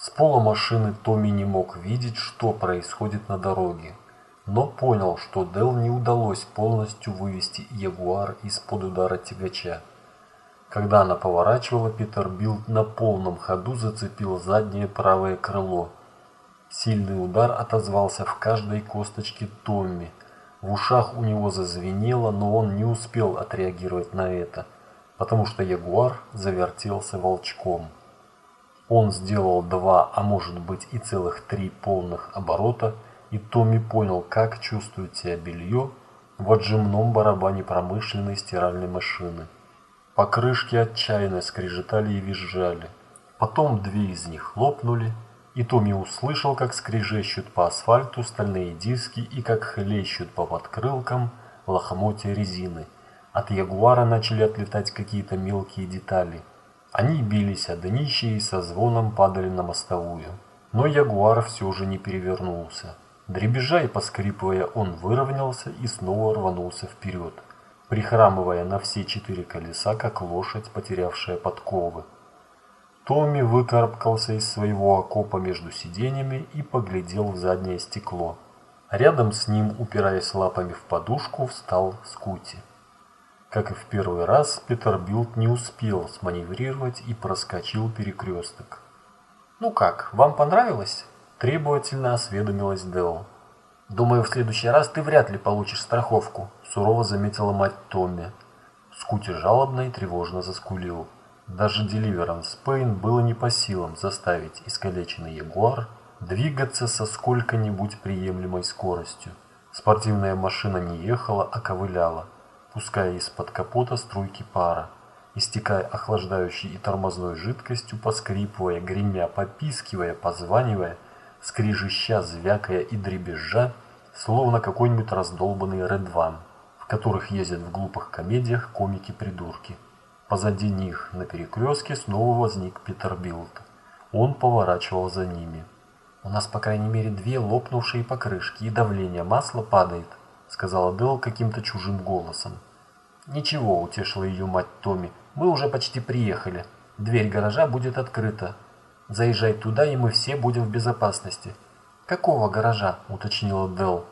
С пола машины Томми не мог видеть, что происходит на дороге, но понял, что Дел не удалось полностью вывести Ягуар из-под удара тягача. Когда она поворачивала, Питер Билд на полном ходу зацепил заднее правое крыло. Сильный удар отозвался в каждой косточке Томми. В ушах у него зазвенело, но он не успел отреагировать на это, потому что Ягуар завертелся волчком. Он сделал два, а может быть и целых три полных оборота – и Томми понял, как чувствует себя белье в отжимном барабане промышленной стиральной машины. Покрышки отчаянно скрежетали и визжали. Потом две из них лопнули, и Томми услышал, как скрежещут по асфальту стальные диски и как хлещут по подкрылкам лохмотья резины. От Ягуара начали отлетать какие-то мелкие детали. Они бились о днище и со звоном падали на мостовую. Но Ягуар все же не перевернулся. Дребезжа и поскрипывая, он выровнялся и снова рванулся вперед, прихрамывая на все четыре колеса, как лошадь, потерявшая подковы. Томми выкарабкался из своего окопа между сиденьями и поглядел в заднее стекло. Рядом с ним, упираясь лапами в подушку, встал Скути. Как и в первый раз, Питер Билд не успел сманеврировать и проскочил перекресток. «Ну как, вам понравилось?» Требовательно осведомилась Дэл. «Думаю, в следующий раз ты вряд ли получишь страховку», – сурово заметила мать Томми. Скути жалобно и тревожно заскулил. Даже Деливеранс Пейн было не по силам заставить искалеченный Ягуар двигаться со сколько-нибудь приемлемой скоростью. Спортивная машина не ехала, а ковыляла, пуская из-под капота струйки пара, истекая охлаждающей и тормозной жидкостью, поскрипывая, гремя, попискивая, позванивая – скрижища, звякая и дребезжа, словно какой-нибудь раздолбанный редван, в которых ездят в глупых комедиях комики-придурки. Позади них на перекрестке снова возник Питер Билд. Он поворачивал за ними. «У нас, по крайней мере, две лопнувшие покрышки, и давление масла падает», сказала Дэл каким-то чужим голосом. «Ничего», — утешила ее мать Томми, — «мы уже почти приехали. Дверь гаража будет открыта. Заезжай туда, и мы все будем в безопасности. Какого гаража? уточнила Дел.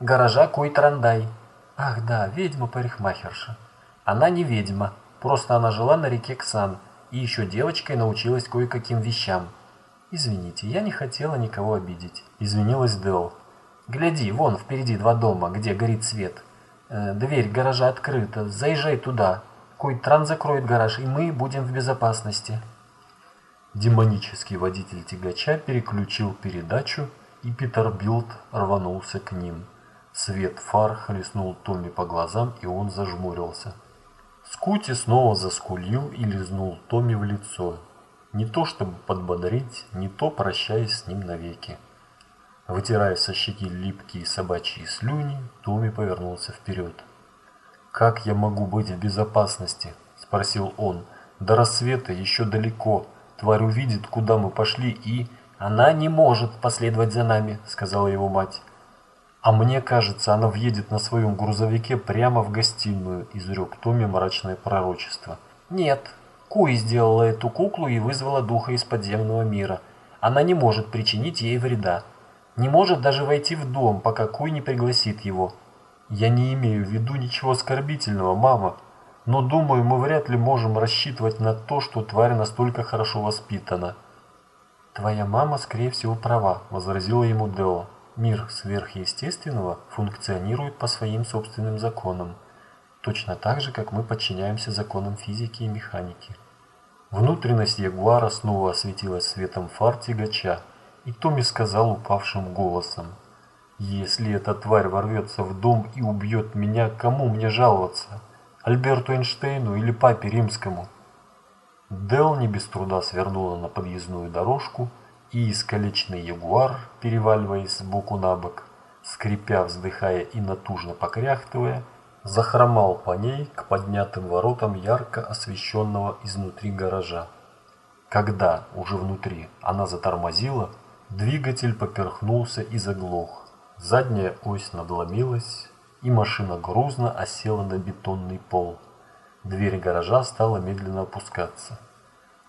Гаража Куйтрандай. Ах да, ведьма-парикмахерша. Она не ведьма, просто она жила на реке Ксан и еще девочкой научилась кое-каким вещам. Извините, я не хотела никого обидеть. Извинилась Дел. Гляди, вон впереди два дома, где горит свет. Э, дверь гаража открыта, заезжай туда. Кой-тран закроет гараж, и мы будем в безопасности. Демонический водитель тягача переключил передачу, и Питер Билд рванулся к ним. Свет фар хлестнул Томми по глазам, и он зажмурился. Скути снова заскулил и лизнул Томми в лицо. Не то чтобы подбодрить, не то прощаясь с ним навеки. Вытирая со щеки липкие собачьи слюни, Томми повернулся вперед. «Как я могу быть в безопасности?» – спросил он. «До рассвета еще далеко». Тварь увидит, куда мы пошли, и... Она не может последовать за нами, сказала его мать. А мне кажется, она въедет на своем грузовике прямо в гостиную, изрек Томми мрачное пророчество. Нет, Куи сделала эту куклу и вызвала духа из подземного мира. Она не может причинить ей вреда. Не может даже войти в дом, пока Куи не пригласит его. Я не имею в виду ничего оскорбительного, мама, но думаю, мы вряд ли можем рассчитывать на то, что тварь настолько хорошо воспитана. Твоя мама, скорее всего, права, возразила ему Део. Мир сверхъестественного функционирует по своим собственным законам, точно так же, как мы подчиняемся законам физики и механики. Внутренность Ягуара снова осветилась светом фар тягача, и Томми сказал упавшим голосом, «Если эта тварь ворвется в дом и убьет меня, кому мне жаловаться?» Альберту Эйнштейну или папе римскому. Дел не без труда свернула на подъездную дорожку, и искалеченный ягуар, переваливаясь с боку на бок, скрипя, вздыхая и натужно покряхтывая, захромал по ней к поднятым воротам ярко освещенного изнутри гаража. Когда, уже внутри, она затормозила, двигатель поперхнулся и заглох. Задняя ось надломилась, и машина грузно осела на бетонный пол. Дверь гаража стала медленно опускаться.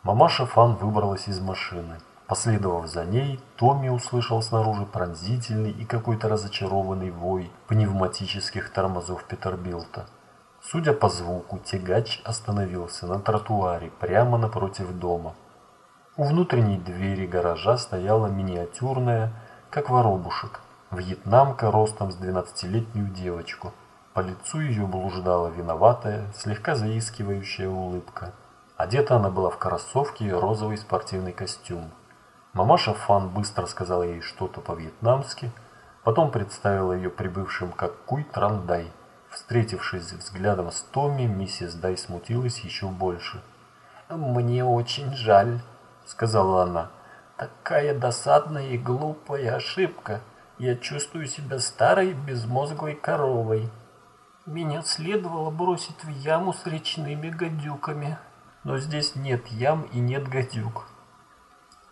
Мамаша Фан выбралась из машины. Последовав за ней, Томми услышал снаружи пронзительный и какой-то разочарованный вой пневматических тормозов Петербилта. Судя по звуку, тягач остановился на тротуаре прямо напротив дома. У внутренней двери гаража стояла миниатюрная, как воробушек, вьетнамка ростом с 12-летнюю девочку. По лицу ее блуждала виноватая, слегка заискивающая улыбка. Одета она была в кроссовки и розовый спортивный костюм. Мамаша Фан быстро сказала ей что-то по-вьетнамски, потом представила ее прибывшим как Куй Трандай. Встретившись взглядом с Томми, миссис Дай смутилась еще больше. «Мне очень жаль», — сказала она. «Такая досадная и глупая ошибка. Я чувствую себя старой безмозглой коровой. Меня следовало бросить в яму с речными гадюками, но здесь нет ям и нет гадюк.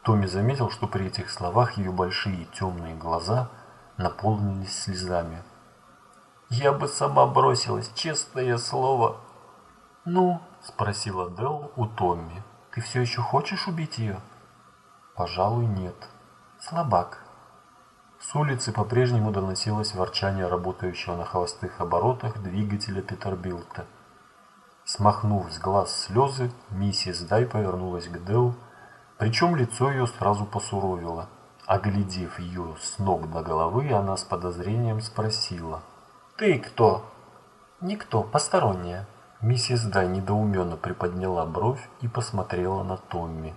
Томми заметил, что при этих словах ее большие темные глаза наполнились слезами. «Я бы сама бросилась, честное слово!» «Ну?» – спросила Дел у Томми. «Ты все еще хочешь убить ее?» «Пожалуй, нет. Слабак». С улицы по-прежнему доносилось ворчание работающего на холостых оборотах двигателя Петербилта. Смахнув с глаз слезы, миссис Дай повернулась к Дел причем лицо ее сразу посуровило. Оглядев ее с ног до головы, она с подозрением спросила. «Ты кто?» «Никто, посторонняя». Миссис Дай недоуменно приподняла бровь и посмотрела на Томми.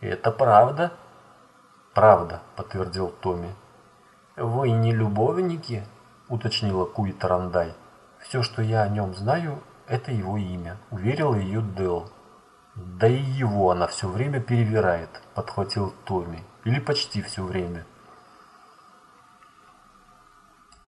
«Это правда?» «Правда», — подтвердил Томми. «Вы не любовники?» — уточнила Куи Тарандай. «Все, что я о нем знаю, это его имя», — уверила ее Дел. «Да и его она все время перевирает», – подхватил Томми. «Или почти все время».